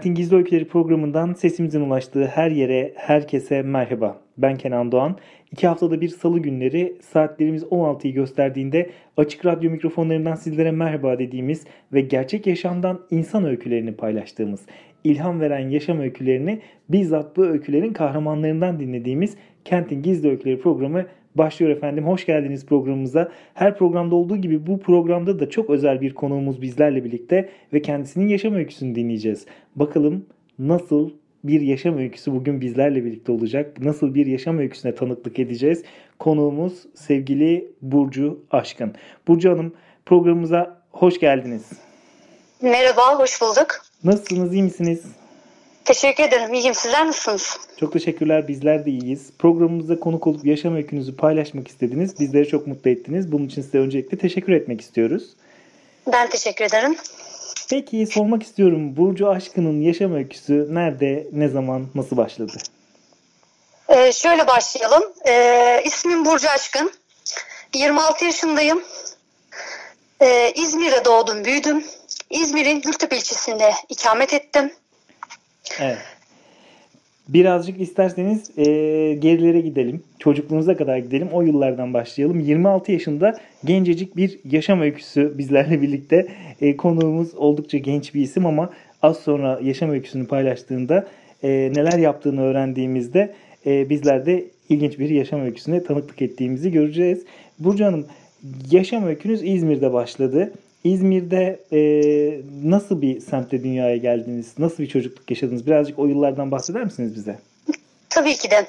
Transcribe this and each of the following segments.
Kentin Gizli Öyküleri programından sesimizin ulaştığı her yere, herkese merhaba. Ben Kenan Doğan. İki haftada bir salı günleri saatlerimiz 16'yı gösterdiğinde açık radyo mikrofonlarından sizlere merhaba dediğimiz ve gerçek yaşamdan insan öykülerini paylaştığımız, ilham veren yaşam öykülerini bizzat bu öykülerin kahramanlarından dinlediğimiz Kentin Gizli Öyküleri programı başlıyor efendim. Hoş geldiniz programımıza. Her programda olduğu gibi bu programda da çok özel bir konuğumuz bizlerle birlikte ve kendisinin yaşam öyküsünü dinleyeceğiz. Bakalım nasıl bir yaşam öyküsü bugün bizlerle birlikte olacak. Nasıl bir yaşam öyküsüne tanıklık edeceğiz? Konuğumuz sevgili Burcu Aşkın. Burcu Hanım programımıza hoş geldiniz. Merhaba, hoş bulduk. Nasılsınız, iyi misiniz? Teşekkür ederim. İyiyim. Sizler nasılsınız? Çok teşekkürler. Bizler de iyiyiz. Programımıza konuk olup yaşam öykünüzü paylaşmak istediniz. Bizleri çok mutlu ettiniz. Bunun için size öncelikle teşekkür etmek istiyoruz. Ben teşekkür ederim. Peki sormak istiyorum. Burcu Aşkın'ın yaşam öyküsü nerede, ne zaman, nasıl başladı? Ee, şöyle başlayalım. Ee, ismim Burcu Aşkın. 26 yaşındayım. Ee, İzmir'de doğdum, büyüdüm. İzmir'in Gültepe ilçesinde ikamet ettim. Evet. Birazcık isterseniz e, gerilere gidelim. Çocukluğunuza kadar gidelim. O yıllardan başlayalım. 26 yaşında gencecik bir yaşam öyküsü bizlerle birlikte. E, konuğumuz oldukça genç bir isim ama az sonra yaşam öyküsünü paylaştığında e, neler yaptığını öğrendiğimizde e, bizler de ilginç bir yaşam öyküsüne tanıklık ettiğimizi göreceğiz. Burcu Hanım yaşam öykünüz İzmir'de başladı. İzmir'de e, nasıl bir semtte dünyaya geldiniz? Nasıl bir çocukluk yaşadınız? Birazcık o yıllardan bahseder misiniz bize? Tabii ki de.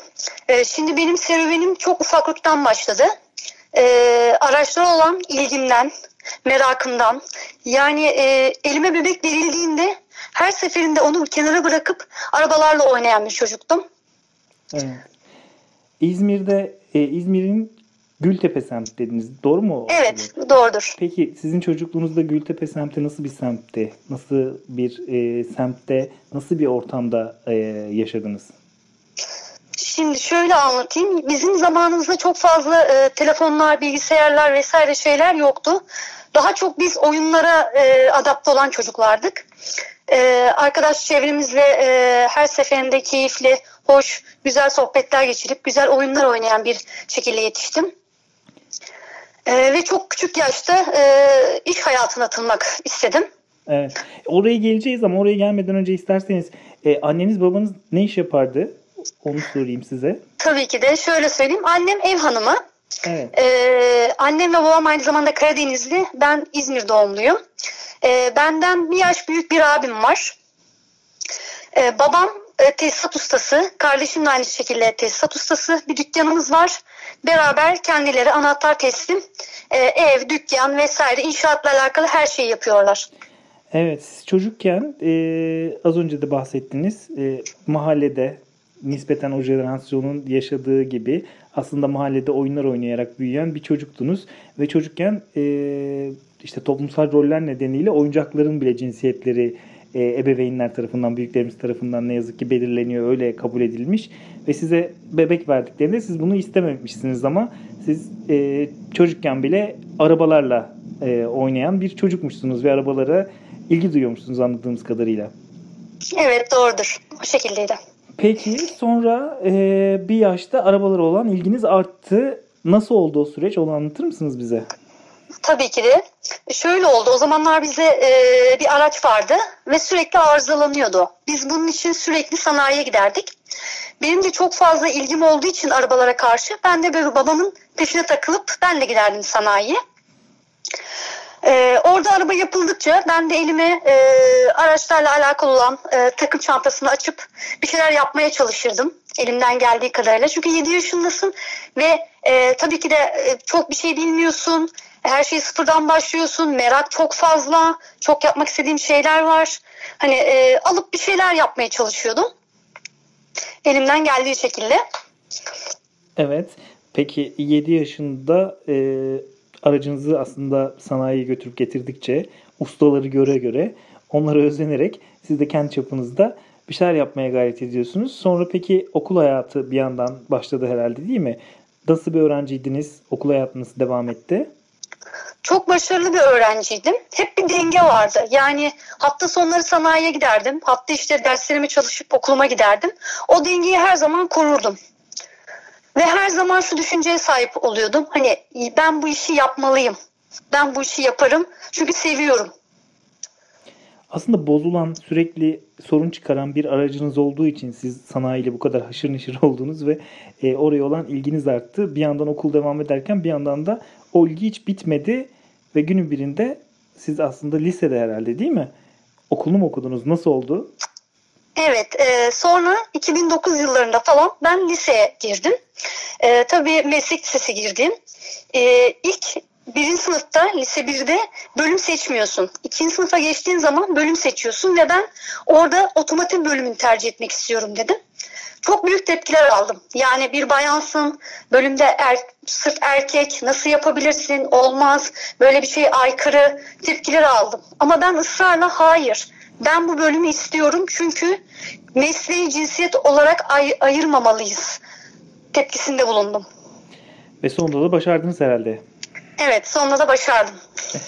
Ee, şimdi benim serüvenim çok ufaklıktan başladı. Ee, araçlara olan ilgimden, merakımdan. Yani e, elime bebek verildiğinde her seferinde onu kenara bırakıp arabalarla oynayan bir çocuktum. Evet. İzmir'de, e, İzmir'in Gültepe semti dediniz. Doğru mu? Evet, doğrudur. Peki sizin çocukluğunuzda Gültepe semti nasıl bir semtti? Nasıl bir e, semtte, nasıl bir ortamda e, yaşadınız? Şimdi şöyle anlatayım. Bizim zamanımızda çok fazla e, telefonlar, bilgisayarlar vesaire şeyler yoktu. Daha çok biz oyunlara e, adapte olan çocuklardık. E, arkadaş çevremizle e, her seferinde keyifli, hoş, güzel sohbetler geçirip güzel oyunlar oynayan bir şekilde yetiştim. E, ve çok küçük yaşta e, iş hayatına atılmak istedim. Evet. Oraya geleceğiz ama oraya gelmeden önce isterseniz e, anneniz babanız ne iş yapardı? Onu sorayım size. Tabii ki de şöyle söyleyeyim. Annem ev hanımı. Evet. Ee, annem ve babam aynı zamanda Karadenizli. Ben İzmir doğumluyum. Ee, benden bir yaş büyük bir abim var. Ee, babam e, tesisat ustası. Kardeşim de aynı şekilde tesisat ustası. Bir dükkanımız var. Beraber kendileri anahtar teslim, e, ev, dükkan vesaire inşaatla alakalı her şeyi yapıyorlar. Evet. Çocukken e, az önce de bahsettiniz. E, mahallede nispeten o jenerasyonun yaşadığı gibi aslında mahallede oyunlar oynayarak büyüyen bir çocuktunuz ve çocukken e, işte toplumsal roller nedeniyle oyuncakların bile cinsiyetleri e, ebeveynler tarafından, büyüklerimiz tarafından ne yazık ki belirleniyor, öyle kabul edilmiş ve size bebek verdiklerinde siz bunu istememişsiniz ama siz e, çocukken bile arabalarla e, oynayan bir çocukmuşsunuz ve arabalara ilgi duyuyormuşsunuz anladığımız kadarıyla. Evet doğrudur. O şekildeydi. Peki sonra e, bir yaşta arabalara olan ilginiz arttı. Nasıl oldu o süreç? Onu anlatır mısınız bize? Tabii ki de. Şöyle oldu. O zamanlar bize e, bir araç vardı ve sürekli arızalanıyordu. Biz bunun için sürekli sanayiye giderdik. Benim de çok fazla ilgim olduğu için arabalara karşı ben de böyle babamın peşine takılıp ben de giderdim sanayiye. Ee, orada araba yapıldıkça ben de elime e, araçlarla alakalı olan e, takım çantasını açıp bir şeyler yapmaya çalışırdım elimden geldiği kadarıyla. Çünkü 7 yaşındasın ve e, tabii ki de e, çok bir şey bilmiyorsun. Her şeyi sıfırdan başlıyorsun. Merak çok fazla. Çok yapmak istediğim şeyler var. Hani e, alıp bir şeyler yapmaya çalışıyordum. Elimden geldiği şekilde. Evet. Peki 7 yaşında e, aracınızı aslında sanayiye götürüp getirdikçe ustaları göre göre onlara özenerek siz de kendi çapınızda bir şeyler yapmaya gayret ediyorsunuz. Sonra peki okul hayatı bir yandan başladı herhalde değil mi? Nasıl bir öğrenciydiniz? Okul hayatınız devam etti? Çok başarılı bir öğrenciydim. Hep bir denge vardı. Yani hafta sonları sanayiye giderdim. Hafta işte derslerimi çalışıp okuluma giderdim. O dengeyi her zaman korurdum. Ve her zaman şu düşünceye sahip oluyordum. Hani ben bu işi yapmalıyım. Ben bu işi yaparım. Çünkü seviyorum. Aslında bozulan, sürekli sorun çıkaran bir aracınız olduğu için siz sanayiyle bu kadar haşır neşir oldunuz ve e, oraya olan ilginiz arttı. Bir yandan okul devam ederken bir yandan da o ilgi hiç bitmedi ve günün birinde siz aslında lisede herhalde değil mi? Okulunu mu okudunuz? Nasıl oldu? Evet, e, sonra 2009 yıllarında falan ben liseye girdim. E, tabii meslek lisesi girdim. E, ilk birinci sınıfta, lise 1'de bölüm seçmiyorsun. İkinci sınıfa geçtiğin zaman bölüm seçiyorsun ve ben orada otomotiv bölümünü tercih etmek istiyorum dedim. Çok büyük tepkiler aldım. Yani bir bayansın, bölümde er, sırf erkek, nasıl yapabilirsin, olmaz, böyle bir şey aykırı tepkiler aldım. Ama ben ısrarla hayır, ben bu bölümü istiyorum çünkü mesleği cinsiyet olarak ay- ayırmamalıyız tepkisinde bulundum. Ve sonunda da başardınız herhalde. Evet sonunda da başardım.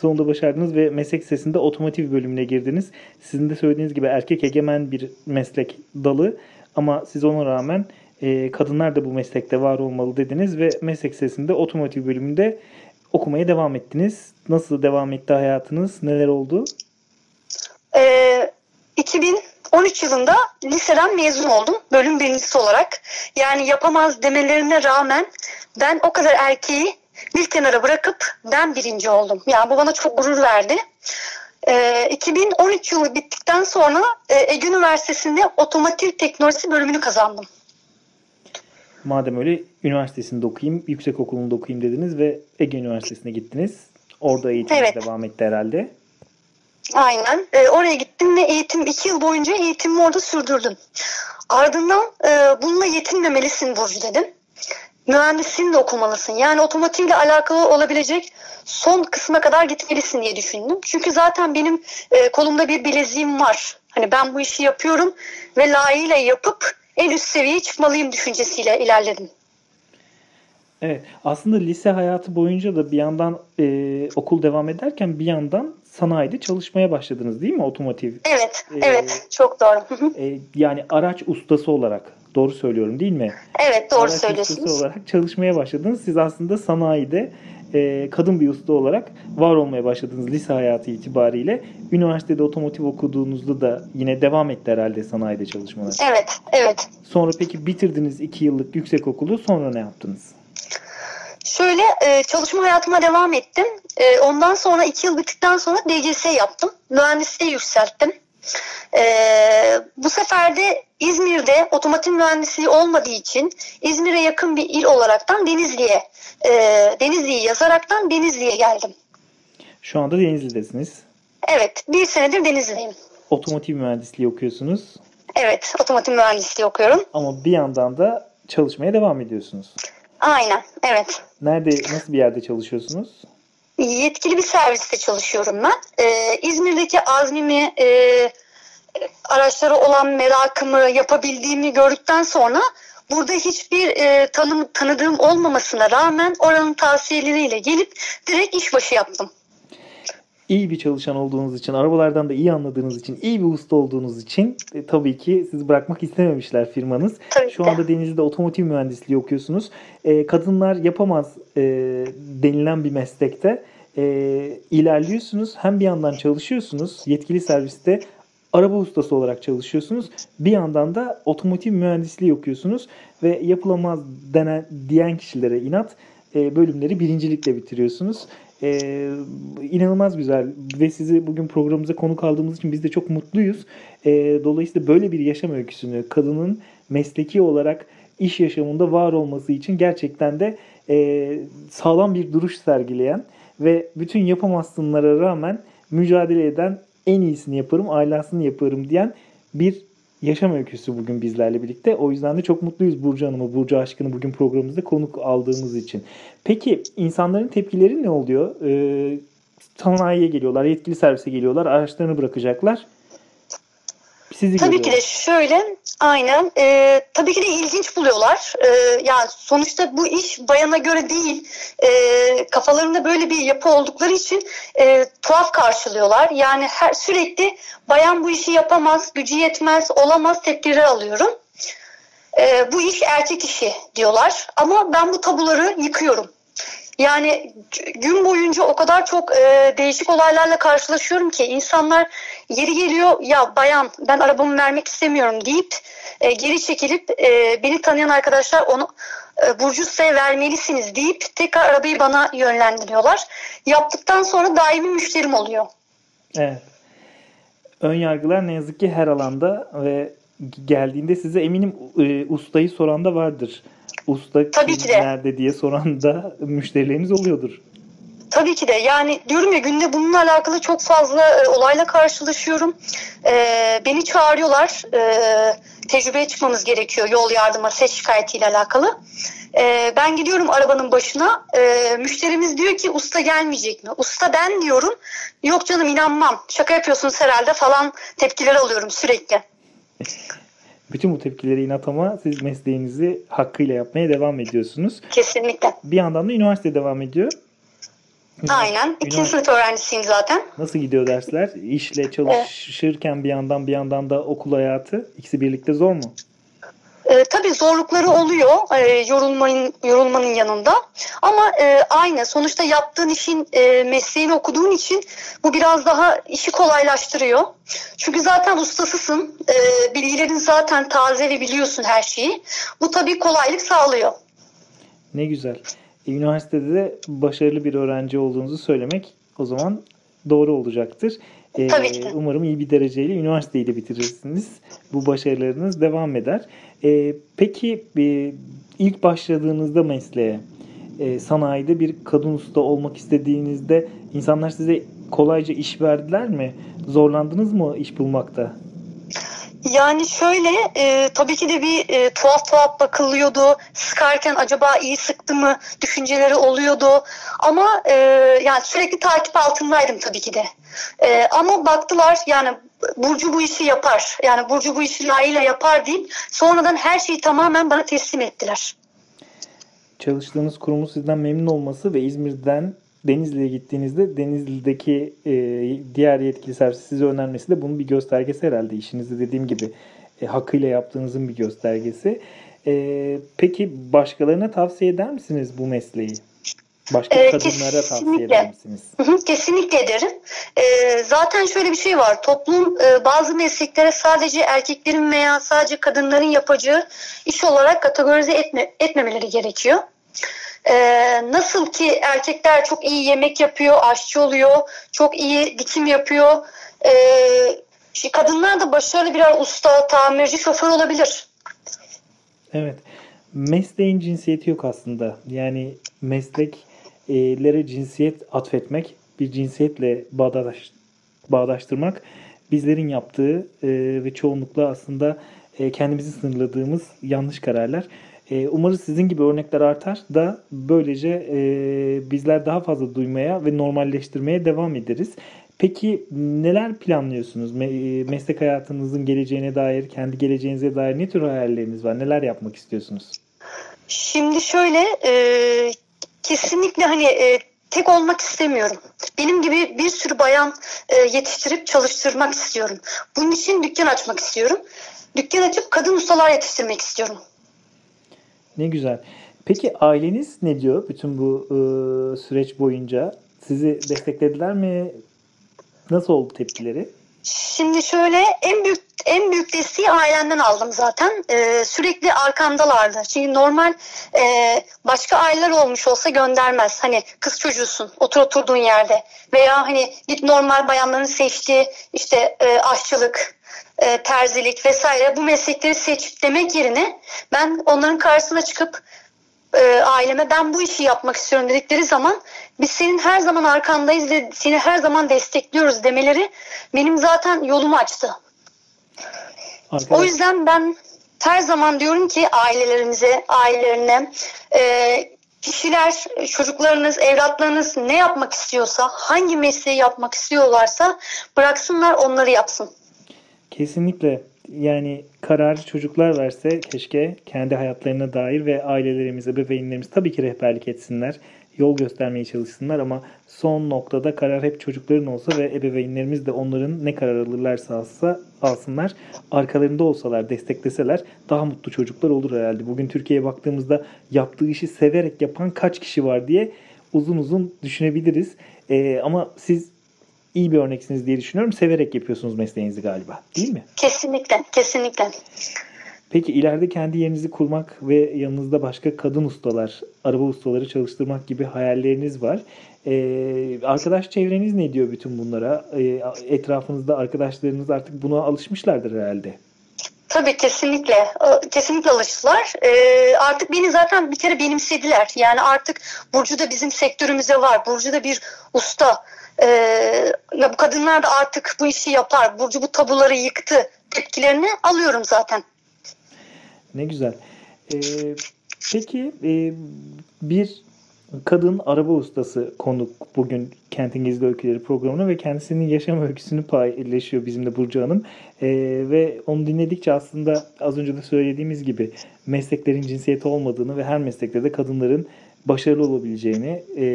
Sonunda başardınız ve meslek lisesinde otomotiv bölümüne girdiniz. Sizin de söylediğiniz gibi erkek egemen bir meslek dalı ama siz ona rağmen e, kadınlar da bu meslekte var olmalı dediniz ve meslek lisesinde otomotiv bölümünde okumaya devam ettiniz. Nasıl devam etti hayatınız? Neler oldu? Ee, 2013 yılında liseden mezun oldum. Bölüm birincisi olarak. Yani yapamaz demelerine rağmen ben o kadar erkeği bir kenara bırakıp ben birinci oldum. Yani bu bana çok gurur verdi. Ee, 2013 yılı bittikten sonra e, Ege Üniversitesi'nde otomotiv teknolojisi bölümünü kazandım. Madem öyle üniversitesinde okuyayım, yüksek okulunda okuyayım dediniz ve Ege Üniversitesi'ne gittiniz. Orada eğitiminiz Evet. devam etti herhalde. Aynen. Ee, oraya gittim ve eğitim iki yıl boyunca eğitimimi orada sürdürdüm. Ardından e, bununla yetinmemelisin Burcu dedim. Mühendisliğini de okumalısın. Yani otomotivle alakalı olabilecek son kısma kadar gitmelisin diye düşündüm. Çünkü zaten benim e, kolumda bir bileziğim var. Hani ben bu işi yapıyorum ve layığıyla yapıp en üst seviyeye çıkmalıyım düşüncesiyle ilerledim. Evet, aslında lise hayatı boyunca da bir yandan e, okul devam ederken bir yandan sanayide çalışmaya başladınız değil mi otomotiv? Evet, Ee, evet. Çok doğru. E, yani araç ustası olarak doğru söylüyorum değil mi? evet, doğru araç söylüyorsunuz. ustası olarak çalışmaya başladınız. Siz aslında sanayide e, kadın bir usta olarak var olmaya başladınız lise hayatı itibariyle. Üniversitede otomotiv okuduğunuzda da yine devam etti herhalde sanayide çalışmanız. Evet, evet. Sonra peki bitirdiniz 2 yıllık yüksek okulu sonra ne yaptınız? Şöyle e, çalışma hayatıma devam ettim. E, ondan sonra iki yıl bittikten sonra DGS yaptım. Mühendisliği yükselttim. E, bu sefer de İzmir'de otomotiv mühendisliği olmadığı için İzmir'e yakın bir il olaraktan Denizli'ye e, Denizli'yi yazaraktan Denizli'ye geldim. Şu anda Denizli'desiniz. Evet, bir senedir Denizli'deyim. Otomotiv mühendisliği okuyorsunuz Evet, otomotiv mühendisliği okuyorum. ama bir yandan da çalışmaya devam ediyorsunuz. Aynen, evet. Nerede, nasıl bir yerde çalışıyorsunuz? Yetkili bir serviste çalışıyorum ben. Ee, İzmir'deki azmimi, e, araçlara olan merakımı, yapabildiğimi gördükten sonra burada hiçbir e, tanım, tanıdığım olmamasına rağmen oranın tavsiyeleriyle gelip direkt işbaşı yaptım. İyi bir çalışan olduğunuz için, arabalardan da iyi anladığınız için, iyi bir usta olduğunuz için e, tabii ki sizi bırakmak istememişler firmanız. Tabii Şu ki. anda Denizli'de otomotiv mühendisliği okuyorsunuz. E, kadınlar yapamaz e, denilen bir meslekte e, ilerliyorsunuz. Hem bir yandan çalışıyorsunuz, yetkili serviste araba ustası olarak çalışıyorsunuz. Bir yandan da otomotiv mühendisliği okuyorsunuz ve yapılamaz denen diyen kişilere inat e, bölümleri birincilikle bitiriyorsunuz. E, inanılmaz güzel ve sizi bugün programımıza konuk aldığımız için biz de çok mutluyuz. E, dolayısıyla böyle bir yaşam öyküsünü kadının mesleki olarak iş yaşamında var olması için gerçekten de e, sağlam bir duruş sergileyen ve bütün yapamazsınlara rağmen mücadele eden en iyisini yaparım, ailasını yaparım diyen bir yaşam öyküsü bugün bizlerle birlikte. O yüzden de çok mutluyuz Burcu Hanım'ı, Burcu Aşkın'ı bugün programımızda konuk aldığımız için. Peki insanların tepkileri ne oluyor? Ee, sanayiye geliyorlar, yetkili servise geliyorlar, araçlarını bırakacaklar. Sizi tabii görüyorlar. ki de şöyle, aynen. E, tabii ki de ilginç buluyorlar. E, yani sonuçta bu iş bayana göre değil. E, kafalarında böyle bir yapı oldukları için e, tuhaf karşılıyorlar. Yani her sürekli bayan bu işi yapamaz, gücü yetmez, olamaz tepkileri alıyorum. E, bu iş erkek işi diyorlar. Ama ben bu tabuları yıkıyorum. Yani gün boyunca o kadar çok e, değişik olaylarla karşılaşıyorum ki insanlar yeri geliyor ya bayan ben arabamı vermek istemiyorum deyip e, geri çekilip e, beni tanıyan arkadaşlar onu e, Burcu Usta'ya vermelisiniz deyip tekrar arabayı bana yönlendiriyorlar. Yaptıktan sonra daimi müşterim oluyor. Evet. Ön yargılar ne yazık ki her alanda ve geldiğinde size eminim e, ustayı soran da vardır usta Tabii ki de. nerede diye soran da müşterilerimiz oluyordur. Tabii ki de yani diyorum ya günde bununla alakalı çok fazla e, olayla karşılaşıyorum. E, beni çağırıyorlar. E, tecrübeye çıkmamız gerekiyor yol yardıma ses şikayetiyle alakalı. E, ben gidiyorum arabanın başına. E, müşterimiz diyor ki usta gelmeyecek mi? Usta ben diyorum. Yok canım inanmam. Şaka yapıyorsunuz herhalde falan tepkiler alıyorum sürekli. Bütün bu tepkileri inat ama siz mesleğinizi hakkıyla yapmaya devam ediyorsunuz. Kesinlikle. Bir yandan da üniversite devam ediyor. Aynen. İkinci sınıf öğrencisiyim zaten. Nasıl gidiyor dersler? İşle çalışırken evet. bir yandan bir yandan da okul hayatı. İkisi birlikte zor mu? E, tabii zorlukları oluyor e, yorulmanın yorulmanın yanında ama e, aynı sonuçta yaptığın işin e, mesleğini okuduğun için bu biraz daha işi kolaylaştırıyor. Çünkü zaten ustasısın, e, bilgilerin zaten taze ve biliyorsun her şeyi. Bu tabii kolaylık sağlıyor. Ne güzel. Üniversitede de başarılı bir öğrenci olduğunuzu söylemek o zaman doğru olacaktır. Ee, Tabii ki. Umarım iyi bir dereceyle üniversiteyi de bitirirsiniz. Bu başarılarınız devam eder. Ee, peki e, ilk başladığınızda mesleğe e, sanayide bir kadın usta olmak istediğinizde insanlar size kolayca iş verdiler mi? Zorlandınız mı iş bulmakta? Yani şöyle e, tabii ki de bir e, tuhaf tuhaf bakılıyordu. Sıkarken acaba iyi sıktı mı düşünceleri oluyordu. Ama e, yani sürekli takip altındaydım tabii ki de. E, ama baktılar yani Burcu bu işi yapar. Yani Burcu bu işi layığıyla yapar deyip sonradan her şeyi tamamen bana teslim ettiler. Çalıştığınız kurumun sizden memnun olması ve İzmir'den Denizli'ye gittiğinizde Denizli'deki e, diğer yetkili servis size önermesi de bunun bir göstergesi herhalde. İşinizi dediğim gibi e, hakkıyla yaptığınızın bir göstergesi. E, peki başkalarına tavsiye eder misiniz bu mesleği? Başka ee, kadınlara tavsiye eder misiniz? kesinlikle ederim. Ee, zaten şöyle bir şey var. Toplum e, bazı mesleklere sadece erkeklerin veya sadece kadınların yapacağı iş olarak kategorize etme, etmemeleri gerekiyor. Ee, nasıl ki erkekler çok iyi yemek yapıyor, aşçı oluyor, çok iyi dikim yapıyor. Ee, kadınlar da başarılı birer usta, tamirci, şoför olabilir. Evet. Mesleğin cinsiyeti yok aslında. Yani mesleklere cinsiyet atfetmek, bir cinsiyetle bağdaş, bağdaştırmak bizlerin yaptığı e, ve çoğunlukla aslında e, kendimizi sınırladığımız yanlış kararlar. E, umarız sizin gibi örnekler artar da böylece e, bizler daha fazla duymaya ve normalleştirmeye devam ederiz. Peki neler planlıyorsunuz? Me- meslek hayatınızın geleceğine dair, kendi geleceğinize dair ne tür hayalleriniz var? Neler yapmak istiyorsunuz? Şimdi şöyle, kesinlikle hani e, tek olmak istemiyorum. Benim gibi bir sürü bayan e, yetiştirip çalıştırmak istiyorum. Bunun için dükkan açmak istiyorum. Dükkan açıp kadın ustalar yetiştirmek istiyorum. Ne güzel. Peki aileniz ne diyor bütün bu e, süreç boyunca? Sizi desteklediler mi? Nasıl oldu tepkileri? Şimdi şöyle en büyük en büyük desteği ailemden aldım zaten. Ee, sürekli arkamdalardı. Çünkü normal e, başka aileler olmuş olsa göndermez. Hani kız çocuğusun, otur oturduğun yerde. Veya hani git normal bayanların seçtiği işte e, aşçılık, e, terzilik vesaire bu meslekleri seç demek yerine ben onların karşısına çıkıp e, aileme ben bu işi yapmak istiyorum dedikleri zaman biz senin her zaman arkandayız ve seni her zaman destekliyoruz demeleri benim zaten yolumu açtı. Arkadaş, O yüzden ben her zaman diyorum ki ailelerimize, ailelerine e, kişiler, çocuklarınız, evlatlarınız ne yapmak istiyorsa, hangi mesleği yapmak istiyorlarsa bıraksınlar onları yapsın. Kesinlikle yani kararı çocuklar verse keşke kendi hayatlarına dair ve ailelerimiz, ebeveynlerimiz tabii ki rehberlik etsinler. Yol göstermeye çalışsınlar ama son noktada karar hep çocukların olsa ve ebeveynlerimiz de onların ne karar alırlarsa alsa, alsınlar. Arkalarında olsalar, destekleseler daha mutlu çocuklar olur herhalde. Bugün Türkiye'ye baktığımızda yaptığı işi severek yapan kaç kişi var diye uzun uzun düşünebiliriz. Ee, ama siz iyi bir örneksiniz diye düşünüyorum. Severek yapıyorsunuz mesleğinizi galiba. Değil mi? Kesinlikle, kesinlikle. Peki ileride kendi yerinizi kurmak ve yanınızda başka kadın ustalar, araba ustaları çalıştırmak gibi hayalleriniz var. Ee, arkadaş çevreniz ne diyor bütün bunlara? Ee, etrafınızda arkadaşlarınız artık buna alışmışlardır herhalde. Tabii kesinlikle. Ee, Kesinlikle alıştılar. Ee, artık beni zaten bir kere benimsediler. Yani artık Burcu da bizim sektörümüze var. Burcu da bir usta. Ee, ya bu kadınlar da artık bu işi yapar. Burcu bu tabuları yıktı. Tepkilerini alıyorum zaten. Ne güzel. Ee, peki e, bir kadın araba ustası konuk bugün Kentin Gizli Öyküleri programına ve kendisinin yaşam öyküsünü paylaşıyor bizimle Burcu Hanım. Ee, ve onu dinledikçe aslında az önce de söylediğimiz gibi mesleklerin cinsiyeti olmadığını ve her meslekte de kadınların başarılı olabileceğini e,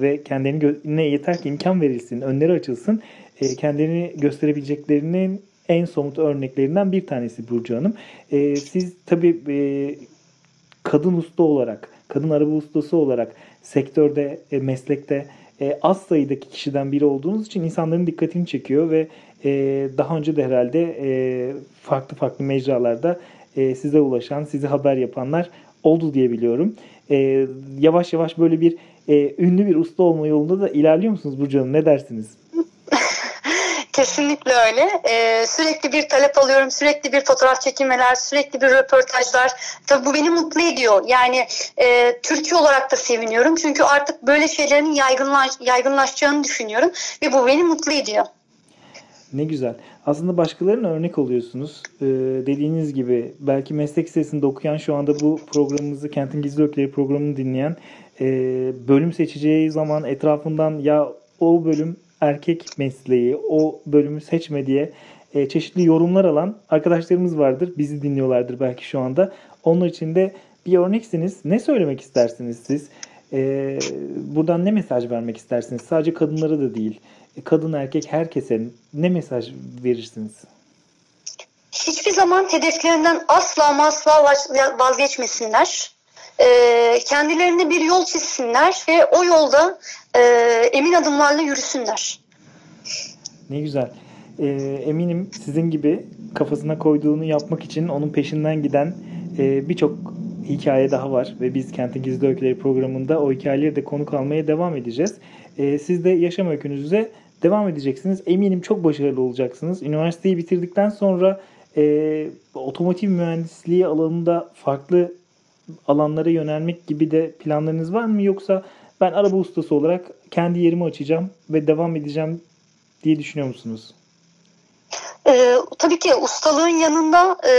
ve kendilerini gö- ne yeter ki imkan verilsin, önleri açılsın, e, kendilerini gösterebileceklerinin en somut örneklerinden bir tanesi Burcu Hanım. E, siz tabii e, kadın usta olarak, kadın araba ustası olarak sektörde, e, meslekte e, az sayıdaki kişiden biri olduğunuz için insanların dikkatini çekiyor ve e, daha önce de herhalde e, farklı farklı mecralarda e, size ulaşan, size haber yapanlar oldu diye biliyorum. E, yavaş yavaş böyle bir e, ünlü bir usta olma yolunda da ilerliyor musunuz Burcu Hanım? Ne dersiniz? Kesinlikle öyle. Ee, sürekli bir talep alıyorum, sürekli bir fotoğraf çekilmeler, sürekli bir röportajlar. Tabii bu beni mutlu ediyor. Yani e, Türkiye olarak da seviniyorum. Çünkü artık böyle şeylerin yaygınlaş, yaygınlaşacağını düşünüyorum. Ve bu beni mutlu ediyor. Ne güzel. Aslında başkalarına örnek oluyorsunuz. Ee, dediğiniz gibi belki meslek lisesinde okuyan şu anda bu programımızı Kentin Gizli Öyküleri programını dinleyen e, bölüm seçeceği zaman etrafından ya o bölüm erkek mesleği o bölümü seçme diye e, çeşitli yorumlar alan arkadaşlarımız vardır. Bizi dinliyorlardır belki şu anda. Onun için de bir örneksiniz. Ne söylemek istersiniz siz? Ee, buradan ne mesaj vermek istersiniz? Sadece kadınlara da değil. Kadın erkek herkese ne mesaj verirsiniz? Hiçbir zaman hedeflerinden asla asla vaz- vazgeçmesinler. Ee, kendilerine bir yol çizsinler ve o yolda e, emin adımlarla yürüsünler. Ne güzel. Eminim sizin gibi kafasına koyduğunu yapmak için onun peşinden giden e, birçok hikaye daha var ve biz Kentin Gizli Öyküleri programında o hikayeleri de konuk almaya devam edeceğiz. Ee, siz de yaşam öykünüze devam edeceksiniz. Eminim çok başarılı olacaksınız. Üniversiteyi bitirdikten sonra e, otomotiv mühendisliği alanında farklı alanlara yönelmek gibi de planlarınız var mı? Yoksa ben araba ustası olarak kendi yerimi açacağım ve devam edeceğim diye düşünüyor musunuz? Ee, tabii ki ustalığın yanında e,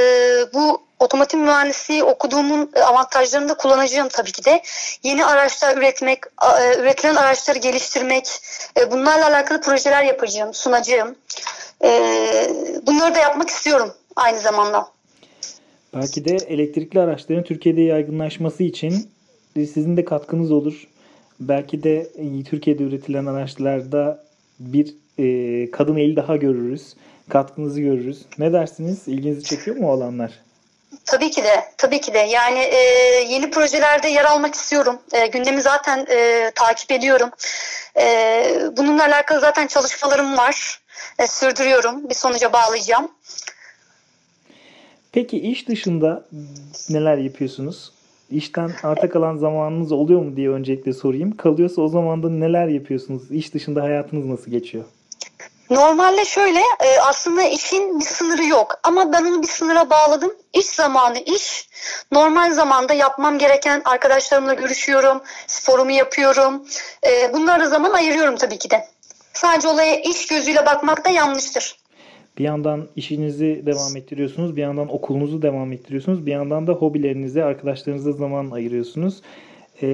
bu otomotiv mühendisliği okuduğumun avantajlarını da kullanacağım tabii ki de. Yeni araçlar üretmek, e, üretilen araçları geliştirmek, e, bunlarla alakalı projeler yapacağım, sunacağım. E, bunları da yapmak istiyorum aynı zamanda. Belki de elektrikli araçların Türkiye'de yaygınlaşması için sizin de katkınız olur. Belki de Türkiye'de üretilen araçlarda bir e, kadın eli daha görürüz. Katkınızı görürüz. Ne dersiniz? İlginizi çekiyor mu o alanlar? Tabii ki de, tabii ki de. Yani e, yeni projelerde yer almak istiyorum. E, gündemi zaten e, takip ediyorum. E, bununla alakalı zaten çalışmalarım var. E, sürdürüyorum. Bir sonuca bağlayacağım. Peki iş dışında neler yapıyorsunuz? İşten arta kalan zamanınız oluyor mu diye öncelikle sorayım. Kalıyorsa o zaman da neler yapıyorsunuz? İş dışında hayatınız nasıl geçiyor? Normalde şöyle e, aslında işin bir sınırı yok ama ben onu bir sınıra bağladım. İş zamanı iş, normal zamanda yapmam gereken arkadaşlarımla görüşüyorum, sporumu yapıyorum. E, bunlara zaman ayırıyorum tabii ki de. Sadece olaya iş gözüyle bakmak da yanlıştır. Bir yandan işinizi devam ettiriyorsunuz, bir yandan okulunuzu devam ettiriyorsunuz, bir yandan da hobilerinize, arkadaşlarınıza zaman ayırıyorsunuz. E,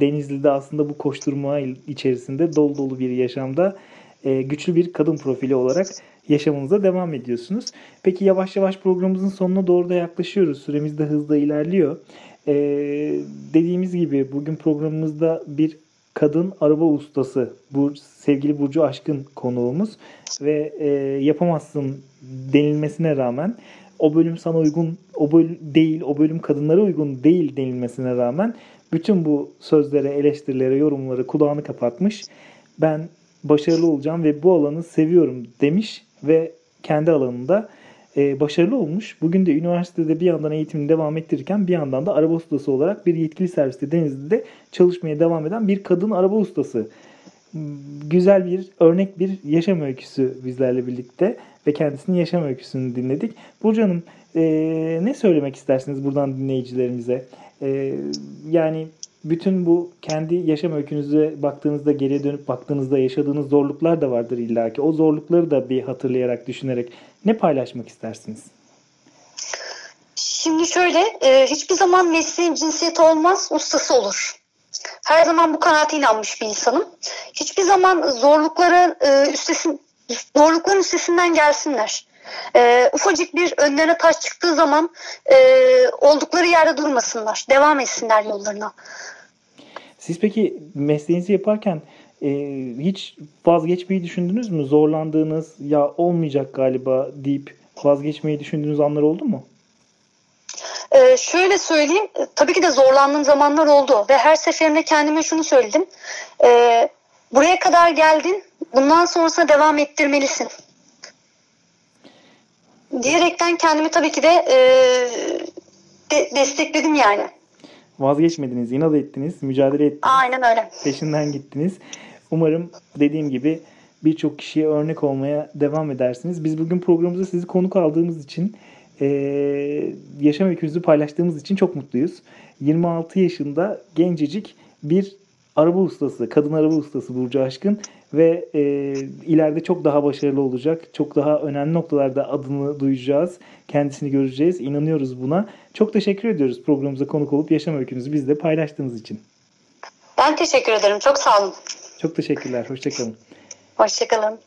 Denizli'de aslında bu koşturma içerisinde dolu dolu bir yaşamda e, güçlü bir kadın profili olarak yaşamınıza devam ediyorsunuz. Peki yavaş yavaş programımızın sonuna doğru da yaklaşıyoruz. Süremiz de hızla ilerliyor. E, dediğimiz gibi bugün programımızda bir kadın araba ustası. Bu sevgili Burcu Aşkın konuğumuz ve e, yapamazsın denilmesine rağmen o bölüm sana uygun o bölüm değil, o bölüm kadınlara uygun değil denilmesine rağmen bütün bu sözlere, eleştirilere, yorumları kulağını kapatmış. Ben başarılı olacağım ve bu alanı seviyorum demiş ve kendi alanında e, başarılı olmuş. Bugün de üniversitede bir yandan eğitimini devam ettirirken bir yandan da araba ustası olarak bir yetkili serviste Denizli'de çalışmaya devam eden bir kadın araba ustası. Güzel bir örnek bir yaşam öyküsü bizlerle birlikte ve kendisinin yaşam öyküsünü dinledik. Burcu Hanım e, ne söylemek istersiniz buradan dinleyicilerimize? E, yani bütün bu kendi yaşam öykünüze baktığınızda geriye dönüp baktığınızda yaşadığınız zorluklar da vardır illaki. O zorlukları da bir hatırlayarak düşünerek ne paylaşmak istersiniz? Şimdi şöyle e, hiçbir zaman mesleğin cinsiyeti olmaz ustası olur. Her zaman bu kanaate inanmış bir insanım. Hiçbir zaman zorlukları e, üstesin, zorlukların üstesinden gelsinler. E, ufacık bir önlerine taş çıktığı zaman e, oldukları yerde durmasınlar. Devam etsinler yollarına. Siz peki mesleğinizi yaparken e, hiç vazgeçmeyi düşündünüz mü? Zorlandığınız ya olmayacak galiba deyip vazgeçmeyi düşündüğünüz anlar oldu mu? Ee, şöyle söyleyeyim, tabii ki de zorlandığım zamanlar oldu ve her seferinde kendime şunu söyledim. Ee, buraya kadar geldin, bundan sonrasına devam ettirmelisin. Diyerekten kendimi tabii ki de, e, de destekledim yani vazgeçmediniz, inat ettiniz, mücadele ettiniz. Aynen öyle. Peşinden gittiniz. Umarım dediğim gibi birçok kişiye örnek olmaya devam edersiniz. Biz bugün programımıza sizi konuk aldığımız için e, yaşam öykünüzü paylaştığımız için çok mutluyuz. 26 yaşında gencecik bir araba ustası, kadın araba ustası Burcu Aşkın ve e, ileride çok daha başarılı olacak. Çok daha önemli noktalarda adını duyacağız. Kendisini göreceğiz. İnanıyoruz buna. Çok teşekkür ediyoruz programımıza konuk olup yaşam öykünüzü bizle paylaştığınız için. Ben teşekkür ederim. Çok sağ olun. Çok teşekkürler. Hoşçakalın. Hoşçakalın.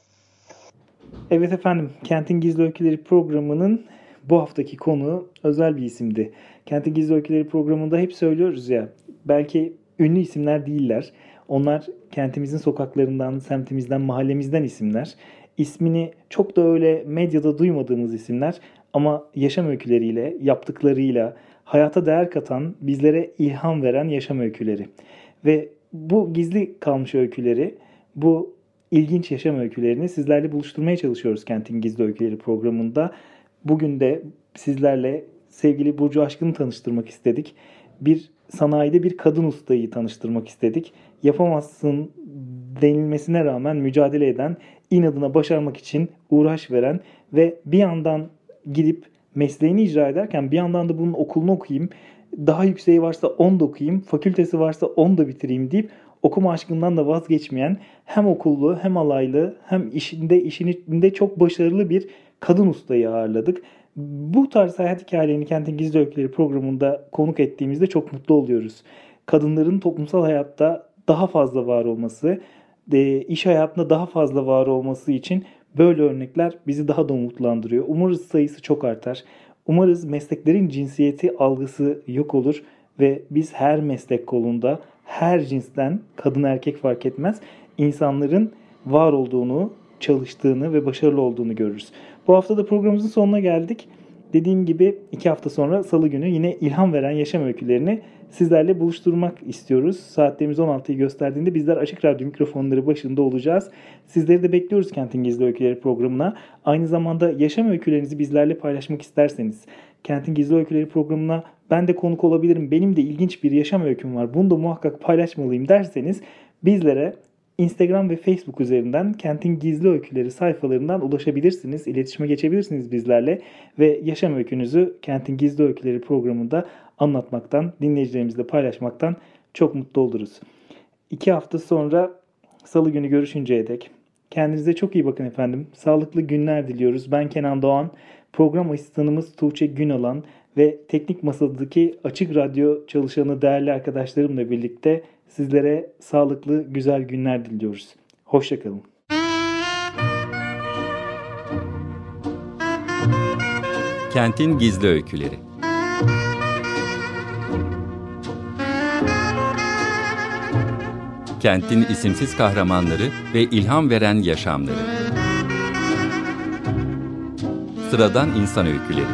Evet efendim. Kentin Gizli Öyküleri programının bu haftaki konu özel bir isimdi. Kentin Gizli Öyküleri programında hep söylüyoruz ya. Belki ünlü isimler değiller. Onlar kentimizin sokaklarından, semtimizden, mahallemizden isimler. İsmini çok da öyle medyada duymadığımız isimler ama yaşam öyküleriyle, yaptıklarıyla hayata değer katan, bizlere ilham veren yaşam öyküleri. Ve bu gizli kalmış öyküleri, bu ilginç yaşam öykülerini sizlerle buluşturmaya çalışıyoruz Kentin Gizli Öyküleri programında. Bugün de sizlerle sevgili Burcu Aşkın'ı tanıştırmak istedik. Bir sanayide bir kadın ustayı tanıştırmak istedik. Yapamazsın denilmesine rağmen mücadele eden, inadına başarmak için uğraş veren ve bir yandan gidip mesleğini icra ederken bir yandan da bunun okulunu okuyayım, daha yükseği varsa onu da okuyayım, fakültesi varsa onu da bitireyim deyip okuma aşkından da vazgeçmeyen hem okullu hem alaylı hem işinde işinde çok başarılı bir kadın ustayı ağırladık. Bu tarz hayat hikayelerini Kentin Gizli Öyküleri programında konuk ettiğimizde çok mutlu oluyoruz. Kadınların toplumsal hayatta daha fazla var olması, iş hayatında daha fazla var olması için böyle örnekler bizi daha da umutlandırıyor. Umarız sayısı çok artar. Umarız mesleklerin cinsiyeti algısı yok olur ve biz her meslek kolunda her cinsten kadın erkek fark etmez insanların var olduğunu, çalıştığını ve başarılı olduğunu görürüz. Bu hafta da programımızın sonuna geldik. Dediğim gibi iki hafta sonra salı günü yine ilham veren yaşam öykülerini sizlerle buluşturmak istiyoruz. Saatlerimiz 16'yı gösterdiğinde bizler Açık Radyo mikrofonları başında olacağız. Sizleri de bekliyoruz Kentin Gizli Öyküleri programına. Aynı zamanda yaşam öykülerinizi bizlerle paylaşmak isterseniz Kentin Gizli Öyküleri programına ben de konuk olabilirim. Benim de ilginç bir yaşam öyküm var. Bunu da muhakkak paylaşmalıyım derseniz bizlere Instagram ve Facebook üzerinden Kentin Gizli Öyküleri sayfalarından ulaşabilirsiniz. İletişime geçebilirsiniz bizlerle ve yaşam öykünüzü Kentin Gizli Öyküleri programında anlatmaktan, dinleyicilerimizle paylaşmaktan çok mutlu oluruz. İki hafta sonra salı günü görüşünceye dek kendinize çok iyi bakın efendim. Sağlıklı günler diliyoruz. Ben Kenan Doğan, program asistanımız Tuğçe Günalan ve teknik masadaki Açık Radyo çalışanı değerli arkadaşlarımla birlikte sizlere sağlıklı güzel günler diliyoruz. Hoşçakalın. Kentin Gizli Öyküleri Kentin isimsiz kahramanları ve ilham veren yaşamları Sıradan insan öyküleri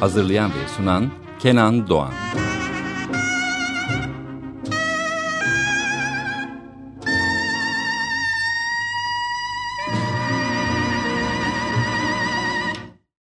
Hazırlayan ve sunan Kenan Doğan